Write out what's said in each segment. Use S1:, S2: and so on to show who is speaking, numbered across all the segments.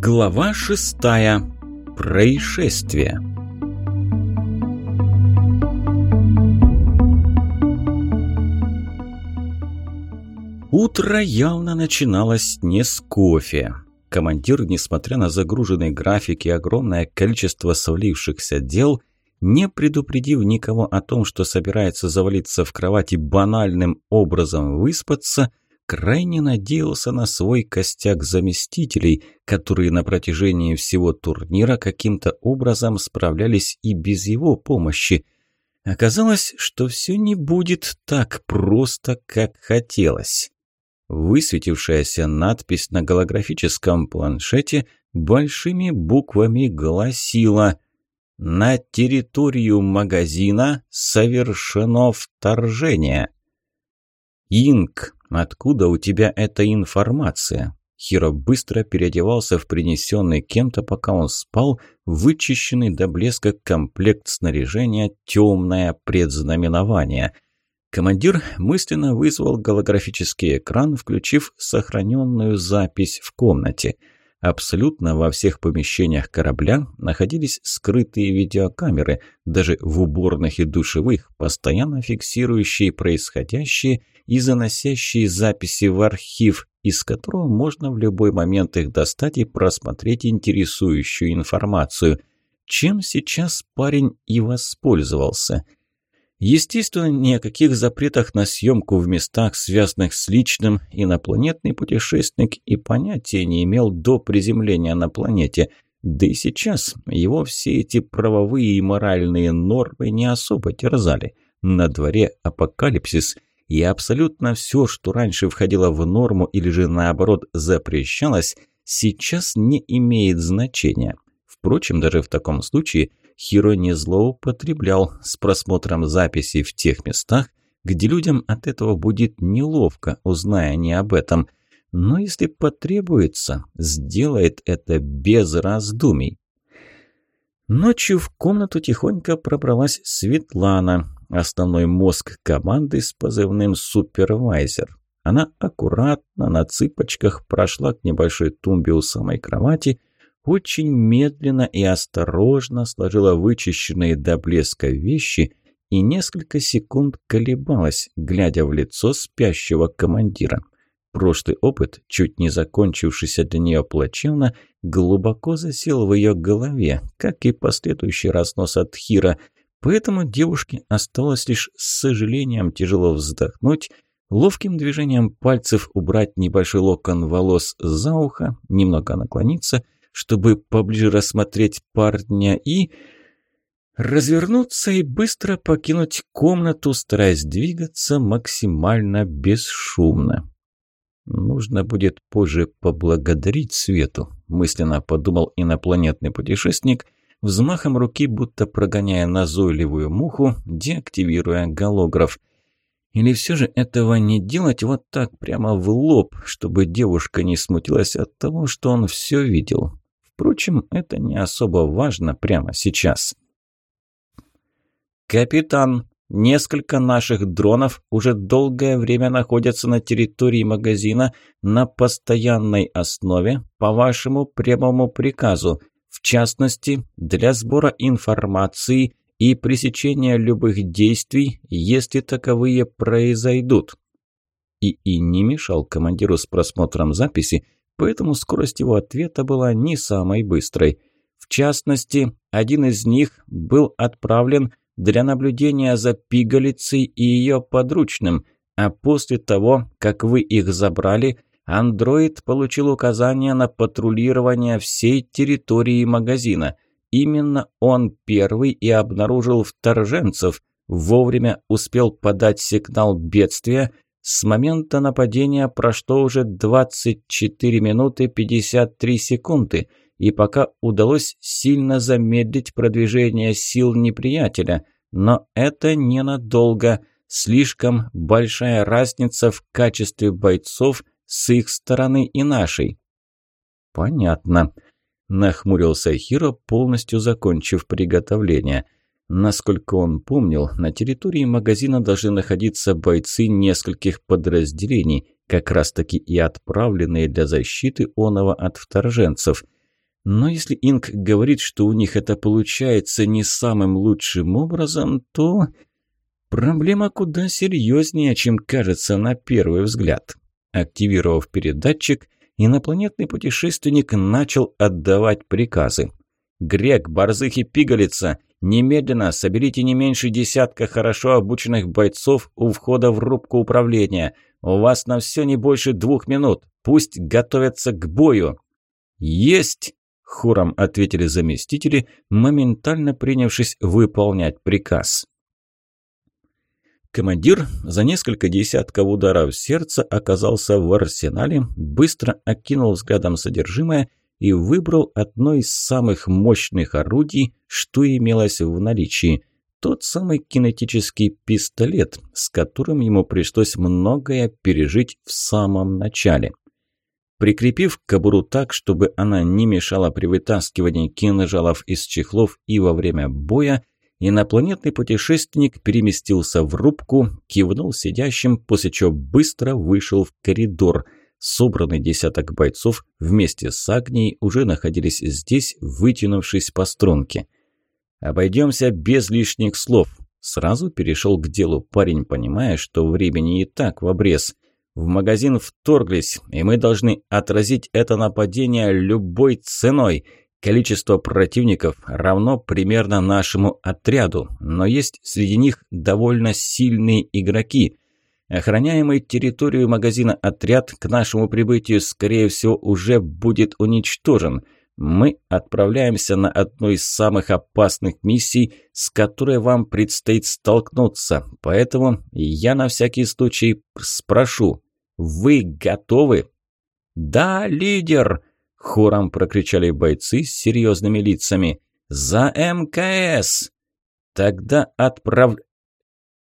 S1: Глава шестая. Происшествие. Утро явно начиналось не с кофе. Командир, несмотря на загруженный график и огромное количество свалившихся дел, не предупредив никого о том, что собирается завалиться в кровати банальным образом выспаться, крайне надеялся на свой костяк заместителей, которые на протяжении всего турнира каким-то образом справлялись и без его помощи. Оказалось, что все не будет так просто, как хотелось. Высветившаяся надпись на голографическом планшете большими буквами гласила «На территорию магазина совершено вторжение». «Инк, откуда у тебя эта информация?» Хиро быстро переодевался в принесенный кем-то, пока он спал, вычищенный до блеска комплект снаряжения «Темное предзнаменование». Командир мысленно вызвал голографический экран, включив сохраненную запись в комнате. Абсолютно во всех помещениях корабля находились скрытые видеокамеры, даже в уборных и душевых, постоянно фиксирующие происходящее и заносящие записи в архив, из которого можно в любой момент их достать и просмотреть интересующую информацию. Чем сейчас парень и воспользовался – Естественно, ни о каких запретах на съемку в местах, связанных с личным, инопланетный путешественник и понятия не имел до приземления на планете. Да и сейчас его все эти правовые и моральные нормы не особо терзали. На дворе апокалипсис, и абсолютно все, что раньше входило в норму или же наоборот запрещалось, сейчас не имеет значения. Впрочем, даже в таком случае – Хиро не злоупотреблял с просмотром записей в тех местах, где людям от этого будет неловко, узная не об этом. Но если потребуется, сделает это без раздумий. Ночью в комнату тихонько пробралась Светлана, основной мозг команды с позывным «Супервайзер». Она аккуратно на цыпочках прошла к небольшой тумбе у самой кровати очень медленно и осторожно сложила вычищенные до блеска вещи и несколько секунд колебалась, глядя в лицо спящего командира. Прошлый опыт, чуть не закончившийся для нее плачевно, глубоко засел в ее голове, как и последующий разнос от Хира, поэтому девушке осталось лишь с сожалением тяжело вздохнуть, ловким движением пальцев убрать небольшой локон волос за ухо, немного наклониться – чтобы поближе рассмотреть парня и... Развернуться и быстро покинуть комнату, стараясь двигаться максимально бесшумно. «Нужно будет позже поблагодарить Свету», – мысленно подумал инопланетный путешественник, взмахом руки, будто прогоняя назойливую муху, деактивируя голограф. Или все же этого не делать вот так прямо в лоб, чтобы девушка не смутилась от того, что он все видел? Впрочем, это не особо важно прямо сейчас. «Капитан, несколько наших дронов уже долгое время находятся на территории магазина на постоянной основе по вашему прямому приказу, в частности, для сбора информации и пресечения любых действий, если таковые произойдут». И и не мешал командиру с просмотром записи, поэтому скорость его ответа была не самой быстрой. В частности, один из них был отправлен для наблюдения за пигалицей и ее подручным, а после того, как вы их забрали, андроид получил указание на патрулирование всей территории магазина. Именно он первый и обнаружил вторженцев, вовремя успел подать сигнал бедствия – с момента нападения прошло уже 24 минуты 53 секунды, и пока удалось сильно замедлить продвижение сил неприятеля. Но это ненадолго. Слишком большая разница в качестве бойцов с их стороны и нашей. «Понятно», – нахмурился Хиро, полностью закончив приготовление – Насколько он помнил, на территории магазина должны находиться бойцы нескольких подразделений, как раз-таки и отправленные для защиты оного от вторженцев. Но если Инг говорит, что у них это получается не самым лучшим образом, то проблема куда серьезнее, чем кажется на первый взгляд. Активировав передатчик, инопланетный путешественник начал отдавать приказы. «Грек, Борзых и Пигалица, немедленно соберите не меньше десятка хорошо обученных бойцов у входа в рубку управления. У вас на все не больше двух минут. Пусть готовятся к бою». «Есть!» – хором ответили заместители, моментально принявшись выполнять приказ. Командир за несколько десятков ударов сердца оказался в арсенале, быстро окинул взглядом содержимое и выбрал одно из самых мощных орудий, что имелось в наличии. Тот самый кинетический пистолет, с которым ему пришлось многое пережить в самом начале. Прикрепив кобуру так, чтобы она не мешала при вытаскивании кинжалов из чехлов и во время боя, инопланетный путешественник переместился в рубку, кивнул сидящим, после чего быстро вышел в коридор – Собранный десяток бойцов вместе с Агнией уже находились здесь, вытянувшись по струнке. «Обойдемся без лишних слов», – сразу перешел к делу парень, понимая, что времени и так в обрез. «В магазин вторглись, и мы должны отразить это нападение любой ценой. Количество противников равно примерно нашему отряду, но есть среди них довольно сильные игроки – Охраняемый территорию магазина отряд к нашему прибытию, скорее всего, уже будет уничтожен. Мы отправляемся на одну из самых опасных миссий, с которой вам предстоит столкнуться. Поэтому я на всякий случай спрошу, вы готовы? «Да, лидер!» – хором прокричали бойцы с серьезными лицами. «За МКС!» «Тогда отправ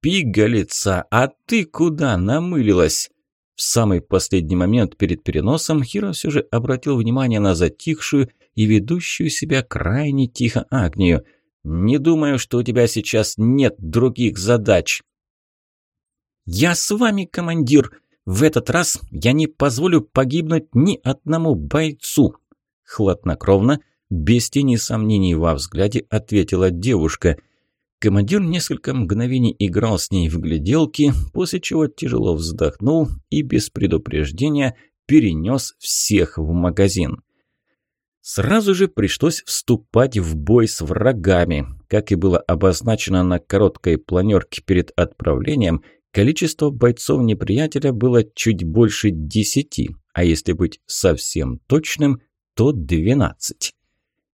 S1: пигалица, а ты куда намылилась?» В самый последний момент перед переносом Хиро все же обратил внимание на затихшую и ведущую себя крайне тихо Агнию. «Не думаю, что у тебя сейчас нет других задач». «Я с вами, командир. В этот раз я не позволю погибнуть ни одному бойцу». Хладнокровно, без тени сомнений во взгляде, ответила девушка. Командир несколько мгновений играл с ней в гляделки, после чего тяжело вздохнул и без предупреждения перенес всех в магазин. Сразу же пришлось вступать в бой с врагами. Как и было обозначено на короткой планерке перед отправлением, количество бойцов неприятеля было чуть больше десяти, а если быть совсем точным, то двенадцать.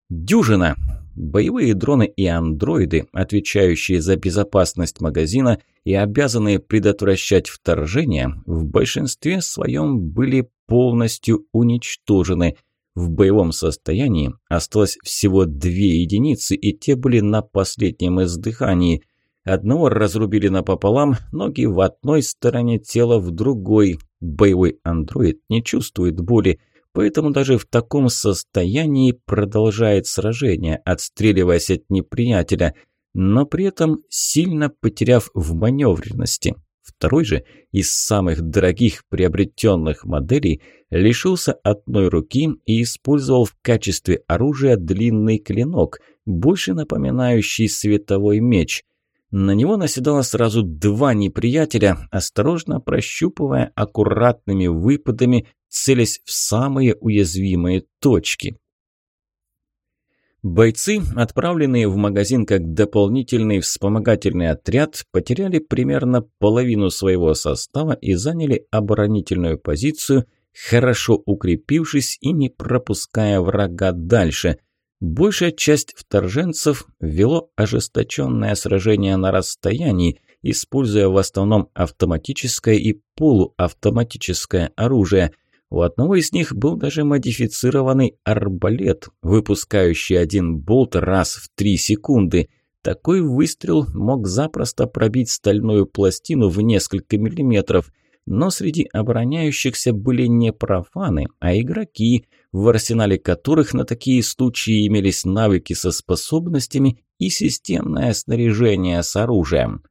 S1: Дюжина! Боевые дроны и андроиды, отвечающие за безопасность магазина и обязанные предотвращать вторжение, в большинстве своем были полностью уничтожены. В боевом состоянии осталось всего две единицы, и те были на последнем издыхании. Одного разрубили напополам, ноги в одной стороне, тело в другой. Боевой андроид не чувствует боли, Поэтому даже в таком состоянии продолжает сражение, отстреливаясь от неприятеля, но при этом сильно потеряв в маневренности. Второй же из самых дорогих приобретенных моделей лишился одной руки и использовал в качестве оружия длинный клинок, больше напоминающий световой меч. На него наседало сразу два неприятеля, осторожно прощупывая аккуратными выпадами целясь в самые уязвимые точки. Бойцы, отправленные в магазин как дополнительный вспомогательный отряд, потеряли примерно половину своего состава и заняли оборонительную позицию, хорошо укрепившись и не пропуская врага дальше. Большая часть вторженцев вело ожесточенное сражение на расстоянии, используя в основном автоматическое и полуавтоматическое оружие – у одного из них был даже модифицированный арбалет, выпускающий один болт раз в три секунды. Такой выстрел мог запросто пробить стальную пластину в несколько миллиметров. Но среди обороняющихся были не профаны, а игроки, в арсенале которых на такие случаи имелись навыки со способностями и системное снаряжение с оружием.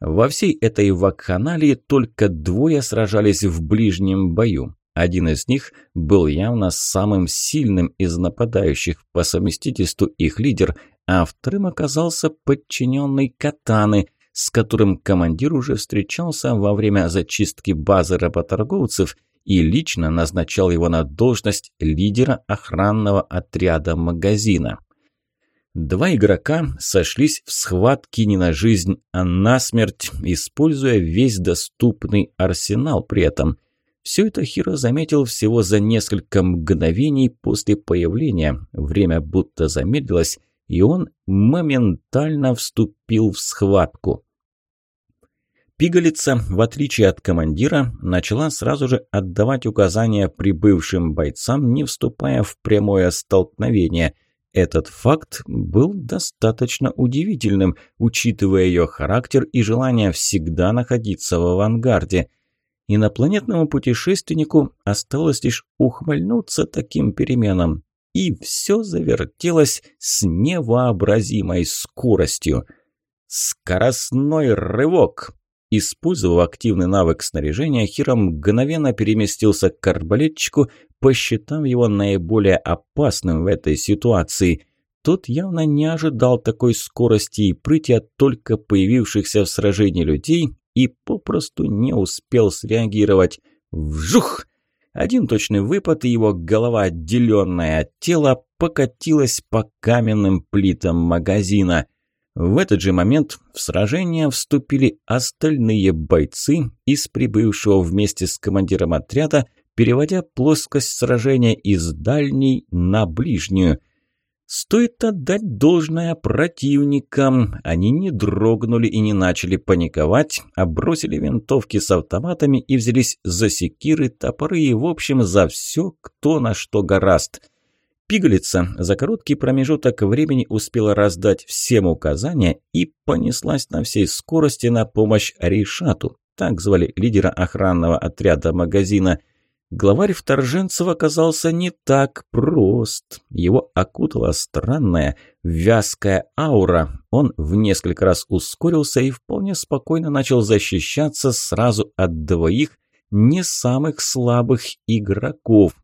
S1: Во всей этой вакханалии только двое сражались в ближнем бою. Один из них был явно самым сильным из нападающих, по совместительству их лидер, а вторым оказался подчиненный Катаны, с которым командир уже встречался во время зачистки базы работорговцев и лично назначал его на должность лидера охранного отряда магазина. Два игрока сошлись в схватке не на жизнь, а на смерть, используя весь доступный арсенал при этом. Все это Хиро заметил всего за несколько мгновений после появления. Время будто замедлилось, и он моментально вступил в схватку. Пигалица, в отличие от командира, начала сразу же отдавать указания прибывшим бойцам, не вступая в прямое столкновение. Этот факт был достаточно удивительным, учитывая ее характер и желание всегда находиться в авангарде. Инопланетному путешественнику осталось лишь ухмыльнуться таким переменам. И все завертелось с невообразимой скоростью. «Скоростной рывок!» Использовав активный навык снаряжения, Хиро мгновенно переместился к арбалетчику, посчитав его наиболее опасным в этой ситуации. Тот явно не ожидал такой скорости и прыти от только появившихся в сражении людей и попросту не успел среагировать. Вжух! Один точный выпад, и его голова, отделенная от тела, покатилась по каменным плитам магазина. В этот же момент в сражение вступили остальные бойцы из прибывшего вместе с командиром отряда, переводя плоскость сражения из дальней на ближнюю. Стоит отдать должное противникам. Они не дрогнули и не начали паниковать, а бросили винтовки с автоматами и взялись за секиры, топоры и, в общем, за все, кто на что гораст – Пигалица за короткий промежуток времени успела раздать всем указания и понеслась на всей скорости на помощь Ришату, так звали лидера охранного отряда магазина. Главарь вторженцев оказался не так прост. Его окутала странная, вязкая аура. Он в несколько раз ускорился и вполне спокойно начал защищаться сразу от двоих не самых слабых игроков –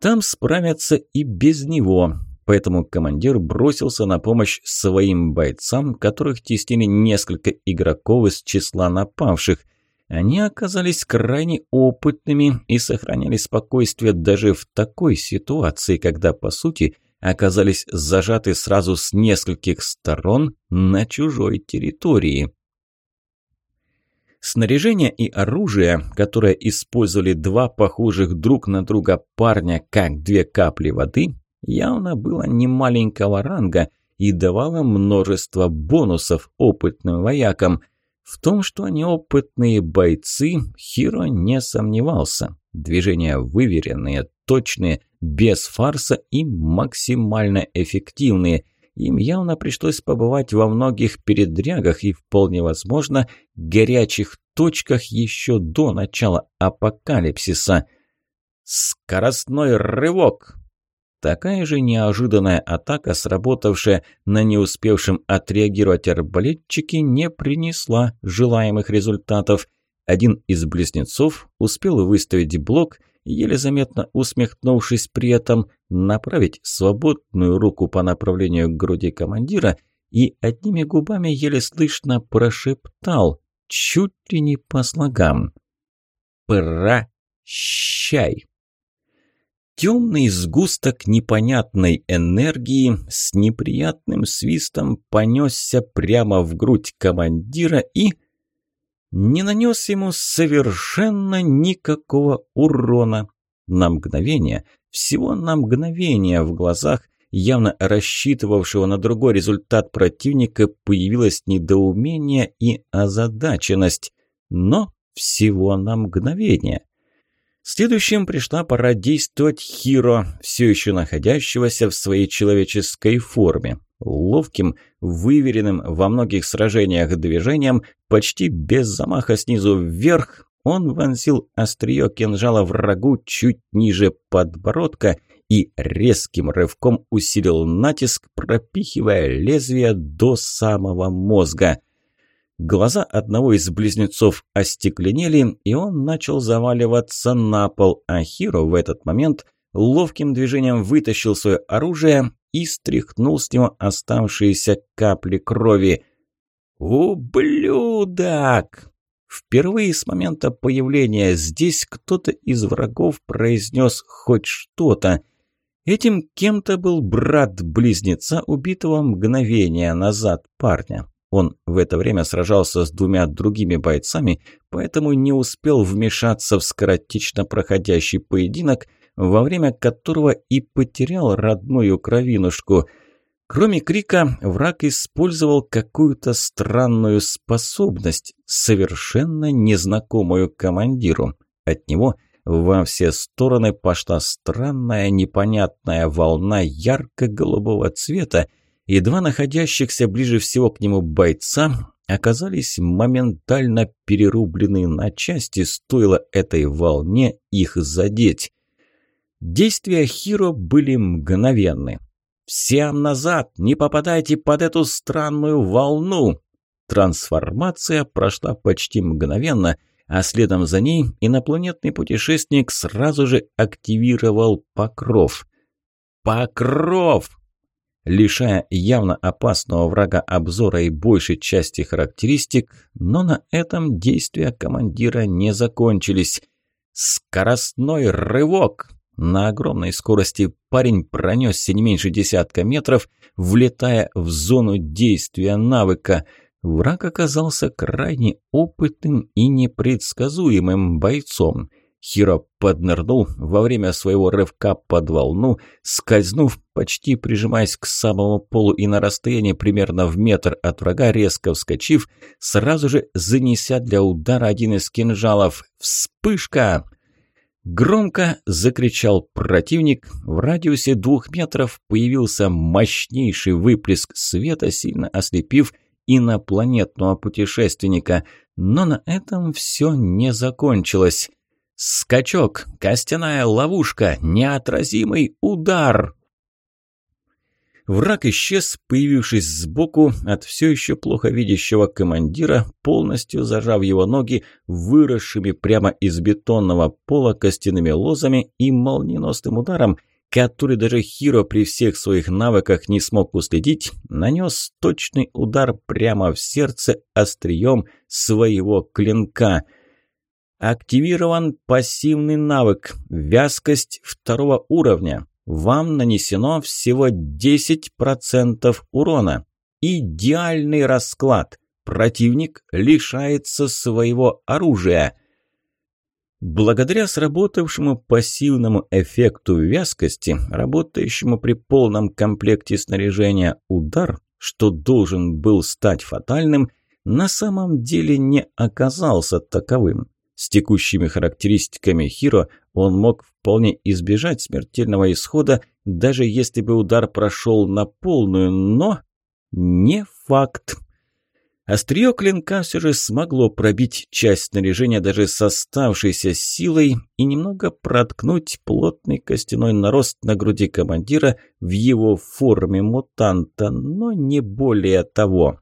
S1: там справятся и без него. Поэтому командир бросился на помощь своим бойцам, которых теснили несколько игроков из числа напавших. Они оказались крайне опытными и сохраняли спокойствие даже в такой ситуации, когда, по сути, оказались зажаты сразу с нескольких сторон на чужой территории. Снаряжение и оружие, которое использовали два похожих друг на друга парня, как две капли воды, явно было немаленького ранга и давало множество бонусов опытным воякам. В том, что они опытные бойцы, Хиро не сомневался. Движения выверенные, точные, без фарса и максимально эффективные – им явно пришлось побывать во многих передрягах и, вполне возможно, горячих точках еще до начала апокалипсиса. Скоростной рывок! Такая же неожиданная атака, сработавшая на не успевшем отреагировать арбалетчике, не принесла желаемых результатов. Один из близнецов успел выставить блок – еле заметно усмехнувшись при этом, направить свободную руку по направлению к груди командира и одними губами еле слышно прошептал, чуть ли не по слогам. «Прощай!» Темный сгусток непонятной энергии с неприятным свистом понесся прямо в грудь командира и не нанес ему совершенно никакого урона. На мгновение, всего на мгновение в глазах, явно рассчитывавшего на другой результат противника, появилось недоумение и озадаченность. Но всего на мгновение. Следующим пришла пора действовать Хиро, все еще находящегося в своей человеческой форме. Ловким, выверенным во многих сражениях движением, почти без замаха снизу вверх, он вонзил острие кинжала врагу чуть ниже подбородка и резким рывком усилил натиск, пропихивая лезвие до самого мозга. Глаза одного из близнецов остекленели, и он начал заваливаться на пол, а Хиро в этот момент ловким движением вытащил свое оружие и стряхнул с него оставшиеся капли крови. «Ублюдок!» Впервые с момента появления здесь кто-то из врагов произнес хоть что-то. Этим кем-то был брат-близнеца, убитого мгновение назад парня. Он в это время сражался с двумя другими бойцами, поэтому не успел вмешаться в скоротечно проходящий поединок, во время которого и потерял родную кровинушку. Кроме крика, враг использовал какую-то странную способность, совершенно незнакомую командиру. От него во все стороны пошла странная непонятная волна ярко-голубого цвета, и два находящихся ближе всего к нему бойца оказались моментально перерублены на части, стоило этой волне их задеть. Действия Хиро были мгновенны. «Всем назад! Не попадайте под эту странную волну!» Трансформация прошла почти мгновенно, а следом за ней инопланетный путешественник сразу же активировал покров. «Покров!» лишая явно опасного врага обзора и большей части характеристик, но на этом действия командира не закончились. Скоростной рывок! На огромной скорости парень пронесся не меньше десятка метров, влетая в зону действия навыка. Враг оказался крайне опытным и непредсказуемым бойцом – Хиро поднырнул во время своего рывка под волну, скользнув, почти прижимаясь к самому полу и на расстоянии примерно в метр от врага, резко вскочив, сразу же занеся для удара один из кинжалов. «Вспышка!» Громко закричал противник. В радиусе двух метров появился мощнейший выплеск света, сильно ослепив инопланетного путешественника. Но на этом все не закончилось. Скачок, костяная ловушка, неотразимый удар. Враг исчез, появившись сбоку от все еще плохо видящего командира, полностью зажав его ноги выросшими прямо из бетонного пола костяными лозами и молниеносным ударом, который даже Хиро при всех своих навыках не смог уследить, нанес точный удар прямо в сердце острием своего клинка – Активирован пассивный навык «Вязкость второго уровня». Вам нанесено всего 10% урона. Идеальный расклад. Противник лишается своего оружия. Благодаря сработавшему пассивному эффекту вязкости, работающему при полном комплекте снаряжения удар, что должен был стать фатальным, на самом деле не оказался таковым. С текущими характеристиками Хиро он мог вполне избежать смертельного исхода, даже если бы удар прошел на полную, но не факт. Острие клинка все же смогло пробить часть снаряжения даже с оставшейся силой и немного проткнуть плотный костяной нарост на груди командира в его форме мутанта, но не более того.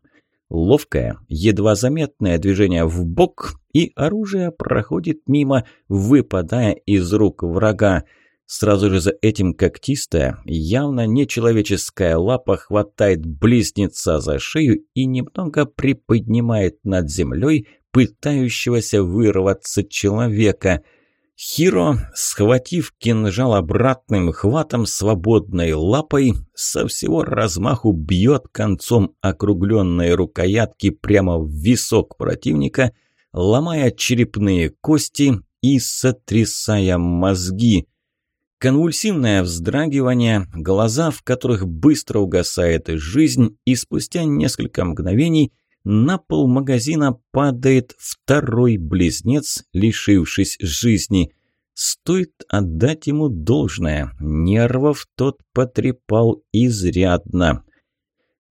S1: Ловкое, едва заметное движение в бок, и оружие проходит мимо, выпадая из рук врага. Сразу же за этим когтистая, явно нечеловеческая лапа хватает близнеца за шею и немного приподнимает над землей пытающегося вырваться человека – Хиро, схватив кинжал обратным хватом свободной лапой, со всего размаху бьет концом округленной рукоятки прямо в висок противника, ломая черепные кости и сотрясая мозги. Конвульсивное вздрагивание, глаза, в которых быстро угасает жизнь, и спустя несколько мгновений на пол магазина падает второй близнец, лишившись жизни. Стоит отдать ему должное, нервов тот потрепал изрядно.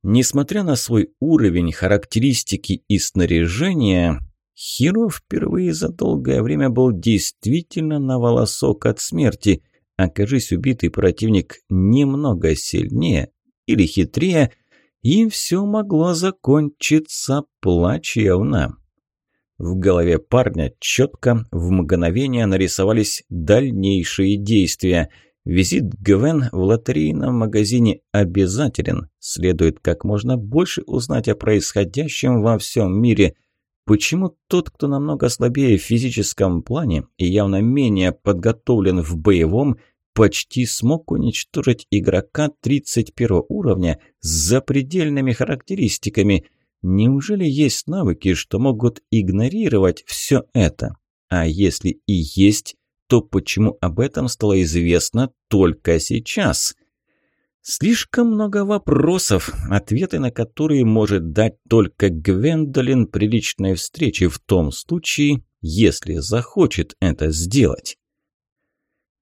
S1: Несмотря на свой уровень, характеристики и снаряжения, Хиро впервые за долгое время был действительно на волосок от смерти. Окажись убитый противник немного сильнее или хитрее – И все могло закончиться плачевно. В голове парня четко в мгновение нарисовались дальнейшие действия. Визит Гвен в лотерейном магазине обязателен. Следует как можно больше узнать о происходящем во всем мире. Почему тот, кто намного слабее в физическом плане и явно менее подготовлен в боевом, почти смог уничтожить игрока 31 уровня с запредельными характеристиками. Неужели есть навыки, что могут игнорировать все это? А если и есть, то почему об этом стало известно только сейчас? Слишком много вопросов, ответы на которые может дать только Гвендолин при личной встрече в том случае, если захочет это сделать.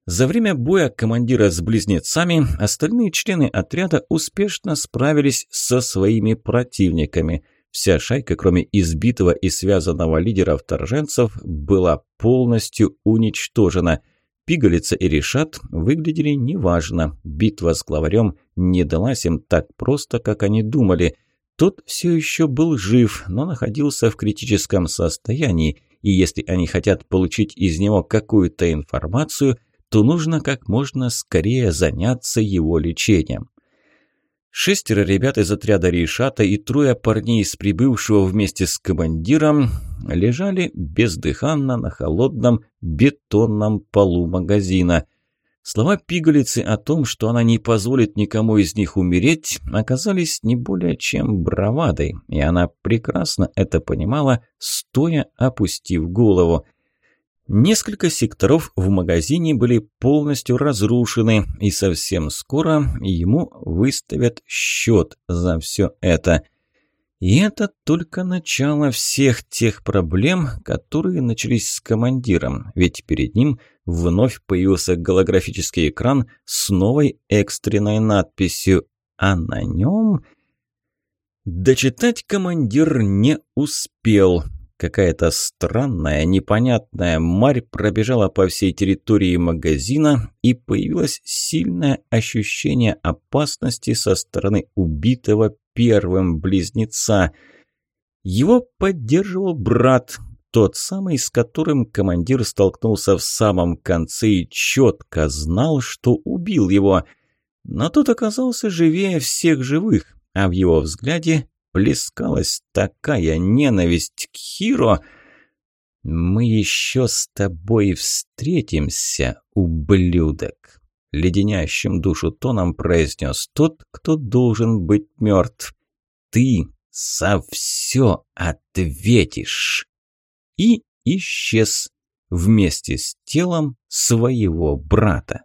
S1: За время боя командира с близнецами остальные члены отряда успешно справились со своими противниками. Вся шайка, кроме избитого и связанного лидера вторженцев, была полностью уничтожена. Пигалица и Решат выглядели неважно. Битва с главарем не далась им так просто, как они думали. Тот все еще был жив, но находился в критическом состоянии, и если они хотят получить из него какую-то информацию – то нужно как можно скорее заняться его лечением. Шестеро ребят из отряда Ришата и трое парней из прибывшего вместе с командиром лежали бездыханно на холодном бетонном полу магазина. Слова пигалицы о том, что она не позволит никому из них умереть, оказались не более чем бравадой, и она прекрасно это понимала, стоя опустив голову. Несколько секторов в магазине были полностью разрушены, и совсем скоро ему выставят счет за все это. И это только начало всех тех проблем, которые начались с командиром, ведь перед ним вновь появился голографический экран с новой экстренной надписью, а на нем... Дочитать командир не успел – Какая-то странная, непонятная марь пробежала по всей территории магазина, и появилось сильное ощущение опасности со стороны убитого первым близнеца. Его поддерживал брат, тот самый, с которым командир столкнулся в самом конце и четко знал, что убил его. Но тот оказался живее всех живых, а в его взгляде плескалась такая ненависть к Хиро. «Мы еще с тобой встретимся, ублюдок!» Леденящим душу тоном произнес тот, кто должен быть мертв. «Ты за все ответишь!» И исчез вместе с телом своего брата.